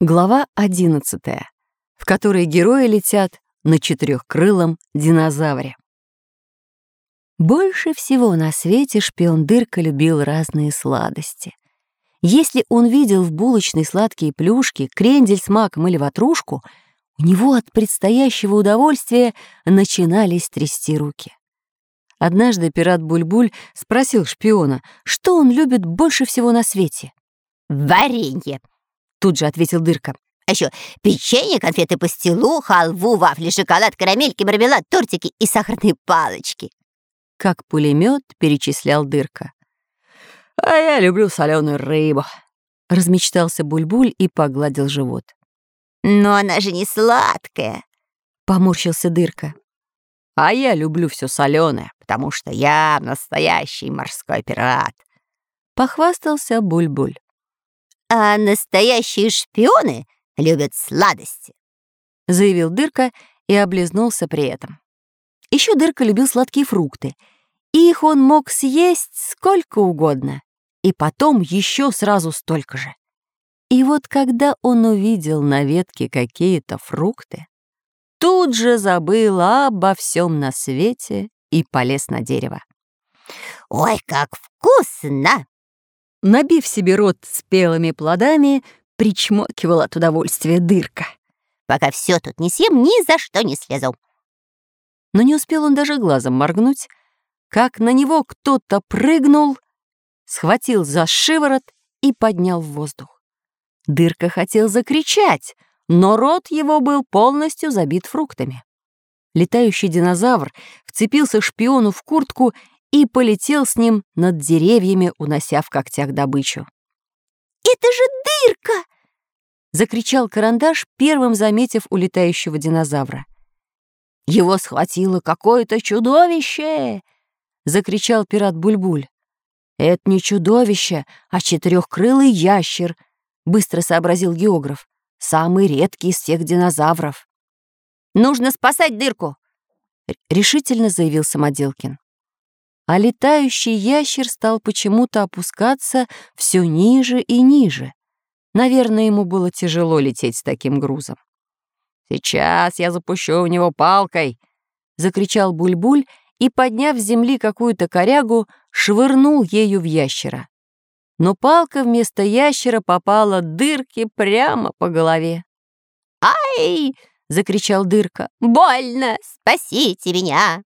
Глава 11, в которой герои летят на четырехкрылом динозавре. Больше всего на свете шпион Дырка любил разные сладости. Если он видел в булочной сладкие плюшки, крендель с маком или ватрушку, у него от предстоящего удовольствия начинались трясти руки. Однажды пират Бульбуль спросил шпиона, что он любит больше всего на свете. «Варенье!» Тут же ответил Дырка. А еще печенье, конфеты пастилу, халву, вафли, шоколад, карамельки, мармелад, тортики и сахарные палочки. Как пулемет перечислял Дырка. «А я люблю соленую рыбу», — размечтался Бульбуль и погладил живот. «Но она же не сладкая», — поморщился Дырка. «А я люблю все соленое, потому что я настоящий морской пират», — похвастался Бульбуль. А настоящие шпионы любят сладости, заявил Дырка и облизнулся при этом. Еще Дырка любил сладкие фрукты, их он мог съесть сколько угодно, и потом еще сразу столько же. И вот когда он увидел на ветке какие-то фрукты, тут же забыл обо всем на свете и полез на дерево. «Ой, как вкусно!» Набив себе рот спелыми плодами, причмокивал от удовольствия дырка. «Пока все тут не съем, ни за что не слезу». Но не успел он даже глазом моргнуть, как на него кто-то прыгнул, схватил за шиворот и поднял в воздух. Дырка хотел закричать, но рот его был полностью забит фруктами. Летающий динозавр вцепился шпиону в куртку и полетел с ним над деревьями, унося в когтях добычу. «Это же дырка!» — закричал карандаш, первым заметив улетающего динозавра. «Его схватило какое-то чудовище!» — закричал пират Бульбуль. «Это не чудовище, а четырехкрылый ящер», — быстро сообразил географ. «Самый редкий из всех динозавров». «Нужно спасать дырку!» — решительно заявил Самоделкин а летающий ящер стал почему-то опускаться все ниже и ниже. Наверное, ему было тяжело лететь с таким грузом. «Сейчас я запущу в него палкой!» — закричал Бульбуль и, подняв с земли какую-то корягу, швырнул ею в ящера. Но палка вместо ящера попала дырке прямо по голове. «Ай!» — закричал дырка. «Больно! Спасите меня!»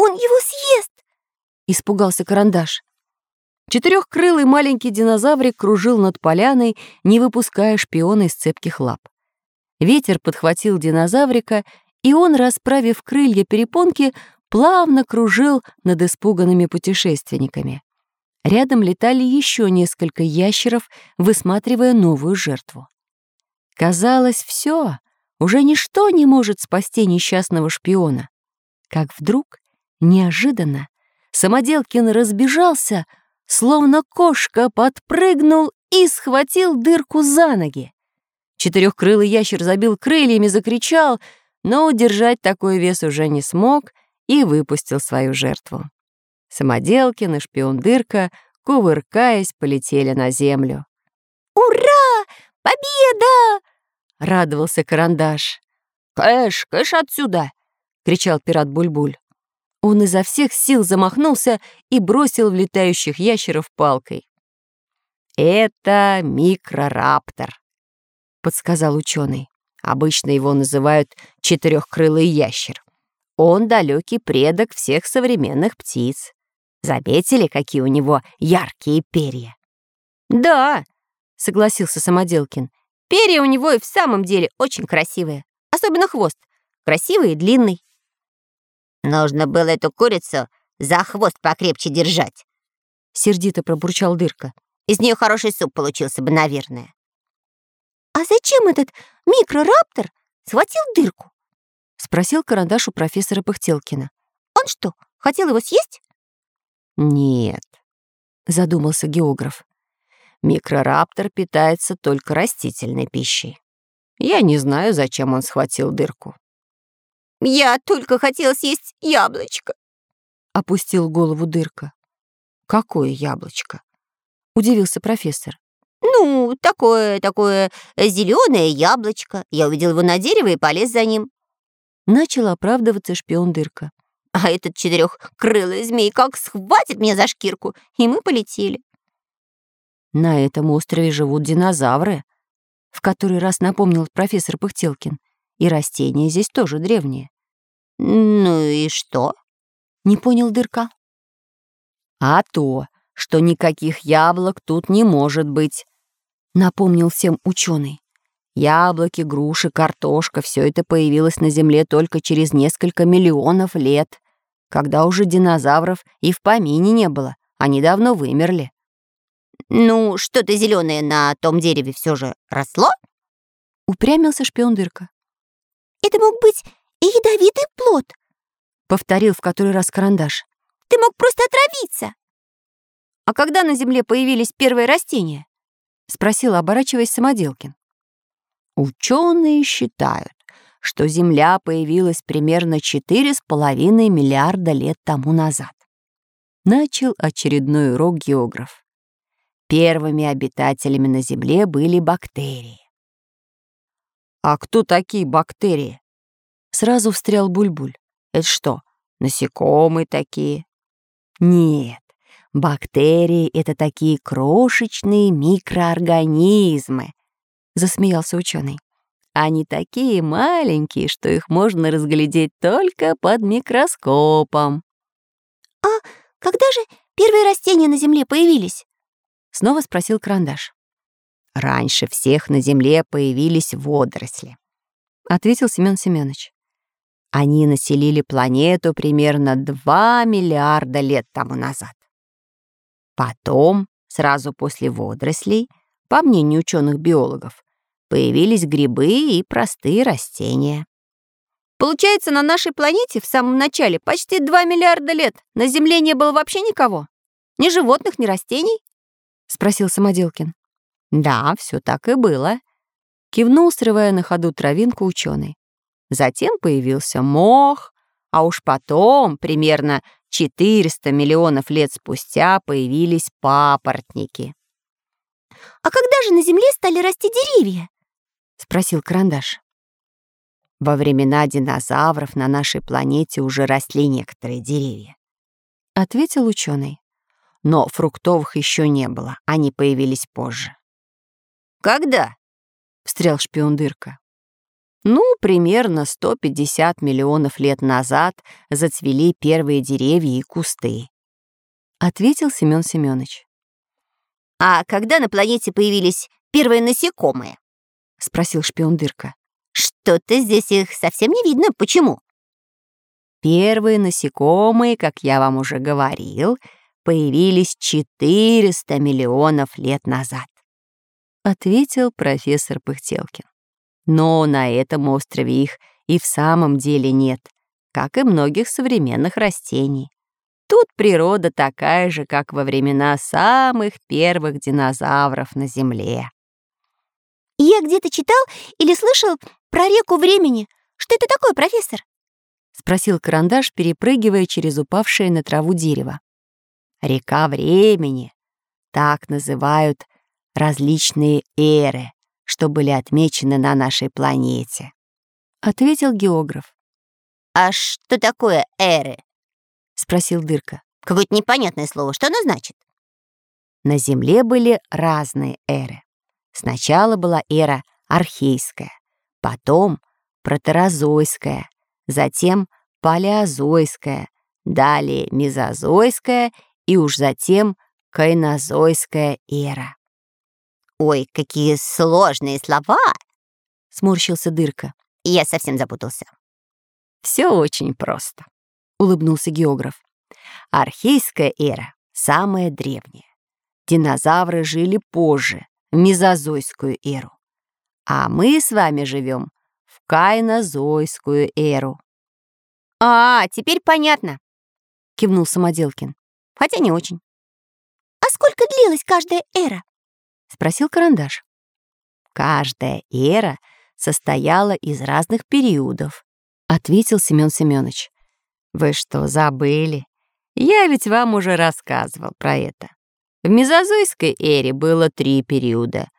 «Он его съест!» — испугался карандаш. Четырехкрылый маленький динозаврик кружил над поляной, не выпуская шпиона из цепких лап. Ветер подхватил динозаврика, и он, расправив крылья перепонки, плавно кружил над испуганными путешественниками. Рядом летали еще несколько ящеров, высматривая новую жертву. Казалось, все, уже ничто не может спасти несчастного шпиона. Как вдруг Неожиданно Самоделкин разбежался, словно кошка подпрыгнул и схватил дырку за ноги. Четырехкрылый ящер забил крыльями, закричал, но удержать такой вес уже не смог и выпустил свою жертву. Самоделкин и шпион Дырка, кувыркаясь, полетели на землю. «Ура! Победа!» — радовался Карандаш. «Кэш, кэш отсюда!» — кричал пират Бульбуль. Он изо всех сил замахнулся и бросил в летающих ящеров палкой. «Это микрораптор», — подсказал ученый. Обычно его называют четырехкрылый ящер. Он далекий предок всех современных птиц. Заметили, какие у него яркие перья? «Да», — согласился Самоделкин. «Перья у него и в самом деле очень красивые. Особенно хвост. Красивый и длинный». Нужно было эту курицу за хвост покрепче держать. Сердито пробурчал Дырка. Из нее хороший суп получился бы, наверное. «А зачем этот микрораптор схватил дырку?» — спросил карандаш у профессора Пыхтелкина. «Он что, хотел его съесть?» «Нет», — задумался географ. «Микрораптор питается только растительной пищей. Я не знаю, зачем он схватил дырку». «Я только хотел съесть яблочко», — опустил голову дырка. «Какое яблочко?» — удивился профессор. Ну, такое, такое зеленое яблочко. Я увидел его на дереве и полез за ним. Начал оправдываться шпион Дырка. А этот четырехкрылый змей как схватит меня за шкирку, и мы полетели. На этом острове живут динозавры, в который раз напомнил профессор Пыхтелкин. И растения здесь тоже древние. Ну и что? Не понял Дырка. А то, что никаких яблок тут не может быть, напомнил всем ученый. Яблоки, груши, картошка — все это появилось на Земле только через несколько миллионов лет, когда уже динозавров и в помине не было, они давно вымерли. «Ну, что-то зеленое на том дереве все же росло?» Упрямился шпион Дырка. «Это мог быть и ядовитый плод», — повторил в который раз карандаш. «Ты мог просто отравиться». «А когда на Земле появились первые растения?» — спросил, оборачиваясь Самоделкин. Ученые считают, что Земля появилась примерно 4,5 миллиарда лет тому назад. Начал очередной урок географ. Первыми обитателями на Земле были бактерии. «А кто такие бактерии?» Сразу встрял Бульбуль. «Это что, насекомые такие?» «Нет, бактерии — это такие крошечные микроорганизмы», — засмеялся ученый. «Они такие маленькие, что их можно разглядеть только под микроскопом». «А когда же первые растения на Земле появились?» Снова спросил Карандаш. «Раньше всех на Земле появились водоросли», — ответил Семен Семенович. «Они населили планету примерно 2 миллиарда лет тому назад. Потом, сразу после водорослей, по мнению ученых-биологов, появились грибы и простые растения. Получается, на нашей планете в самом начале почти 2 миллиарда лет на Земле не было вообще никого? Ни животных, ни растений? — спросил Самоделкин. «Да, все так и было», — кивнул, срывая на ходу травинку ученый. Затем появился мох, а уж потом, примерно 400 миллионов лет спустя, появились папоротники. «А когда же на Земле стали расти деревья?» — спросил Карандаш. Во времена динозавров на нашей планете уже росли некоторые деревья, — ответил ученый но фруктовых еще не было, они появились позже. «Когда?» — встрял шпион Дырка. Ну, примерно 150 миллионов лет назад зацвели первые деревья и кусты, — ответил Семен Семенович. «А когда на планете появились первые насекомые?» — спросил шпион Дырка. «Что-то здесь их совсем не видно. Почему?» Первые насекомые, как я вам уже говорил, появились 400 миллионов лет назад», — ответил профессор Пыхтелкин. «Но на этом острове их и в самом деле нет, как и многих современных растений. Тут природа такая же, как во времена самых первых динозавров на Земле». «Я где-то читал или слышал про реку времени. Что это такое, профессор?» — спросил карандаш, перепрыгивая через упавшее на траву дерево. Река времени. Так называют различные эры, что были отмечены на нашей планете. Ответил географ. «А что такое эры?» — спросил Дырка. «Какое-то непонятное слово. Что оно значит?» На Земле были разные эры. Сначала была эра архейская, потом протерозойская, затем палеозойская, далее мезозойская и уж затем кайнозойская эра. «Ой, какие сложные слова!» — сморщился Дырка. «Я совсем запутался». «Все очень просто», — улыбнулся географ. «Архейская эра — самая древняя. Динозавры жили позже, в мезозойскую эру. А мы с вами живем в кайнозойскую эру». «А, теперь понятно», — кивнул Самоделкин хотя не очень. «А сколько длилась каждая эра?» — спросил Карандаш. «Каждая эра состояла из разных периодов», — ответил Семен Семенович. «Вы что, забыли? Я ведь вам уже рассказывал про это. В мезозойской эре было три периода —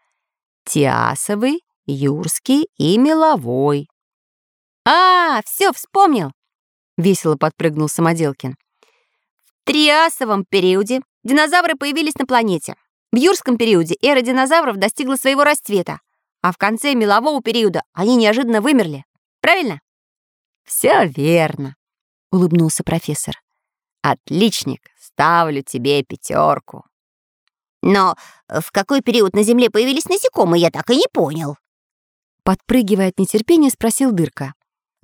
Тиасовый, Юрский и Меловой. «А, все, вспомнил!» — весело подпрыгнул Самоделкин. В Триасовом периоде динозавры появились на планете. В юрском периоде эра динозавров достигла своего расцвета, а в конце мелового периода они неожиданно вымерли. Правильно? «Все верно», — улыбнулся профессор. «Отличник, ставлю тебе пятерку». «Но в какой период на Земле появились насекомые, я так и не понял». Подпрыгивая от нетерпения, спросил Дырка.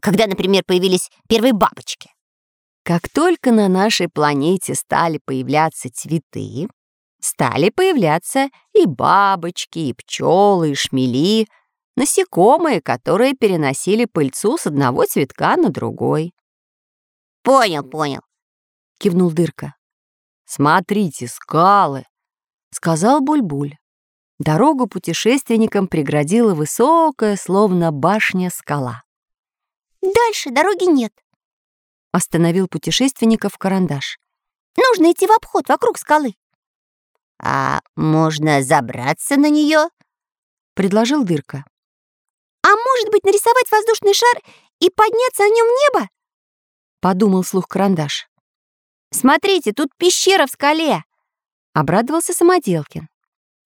«Когда, например, появились первые бабочки?» Как только на нашей планете стали появляться цветы, стали появляться и бабочки, и пчелы, и шмели, насекомые, которые переносили пыльцу с одного цветка на другой. «Понял, понял», — кивнул Дырка. «Смотрите, скалы», — сказал Бульбуль. Дорогу путешественникам преградила высокая, словно башня, скала. «Дальше дороги нет», — остановил путешественников карандаш. «Нужно идти в обход вокруг скалы». «А можно забраться на нее?» — предложил Дырка. «А может быть, нарисовать воздушный шар и подняться на нем в небо?» — подумал слух карандаш. «Смотрите, тут пещера в скале!» — обрадовался Самоделкин.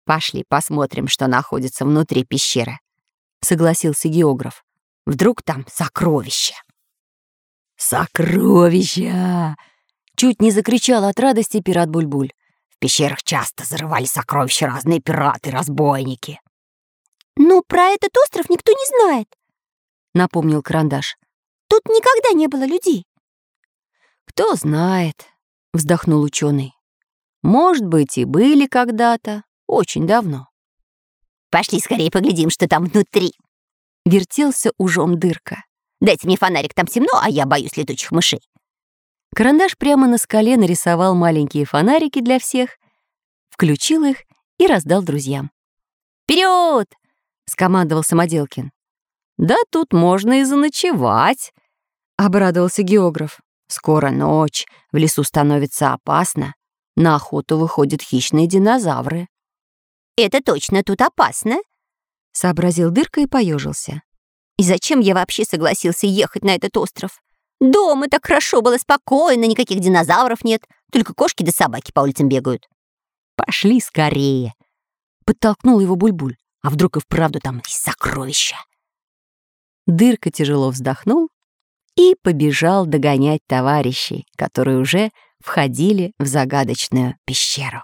«Пошли посмотрим, что находится внутри пещеры», — согласился географ. «Вдруг там сокровища?» «Сокровища!» — чуть не закричал от радости пират Бульбуль. В пещерах часто зарывали сокровища разные пираты-разбойники. «Ну, про этот остров никто не знает», — напомнил Карандаш. «Тут никогда не было людей». «Кто знает», — вздохнул ученый. «Может быть, и были когда-то, очень давно». «Пошли скорее поглядим, что там внутри», — вертелся ужом дырка. «Дайте мне фонарик, там темно, а я боюсь летучих мышей». Карандаш прямо на скале нарисовал маленькие фонарики для всех, включил их и раздал друзьям. «Вперед!» — скомандовал Самоделкин. «Да тут можно и заночевать», — обрадовался географ. «Скоро ночь, в лесу становится опасно. На охоту выходят хищные динозавры». «Это точно тут опасно», — сообразил Дырка и поежился. «И зачем я вообще согласился ехать на этот остров? Дома так хорошо было спокойно, никаких динозавров нет, только кошки да собаки по улицам бегают. Пошли скорее. Подтолкнул его Бульбуль. А вдруг и вправду там есть сокровища? Дырка тяжело вздохнул и побежал догонять товарищей, которые уже входили в загадочную пещеру.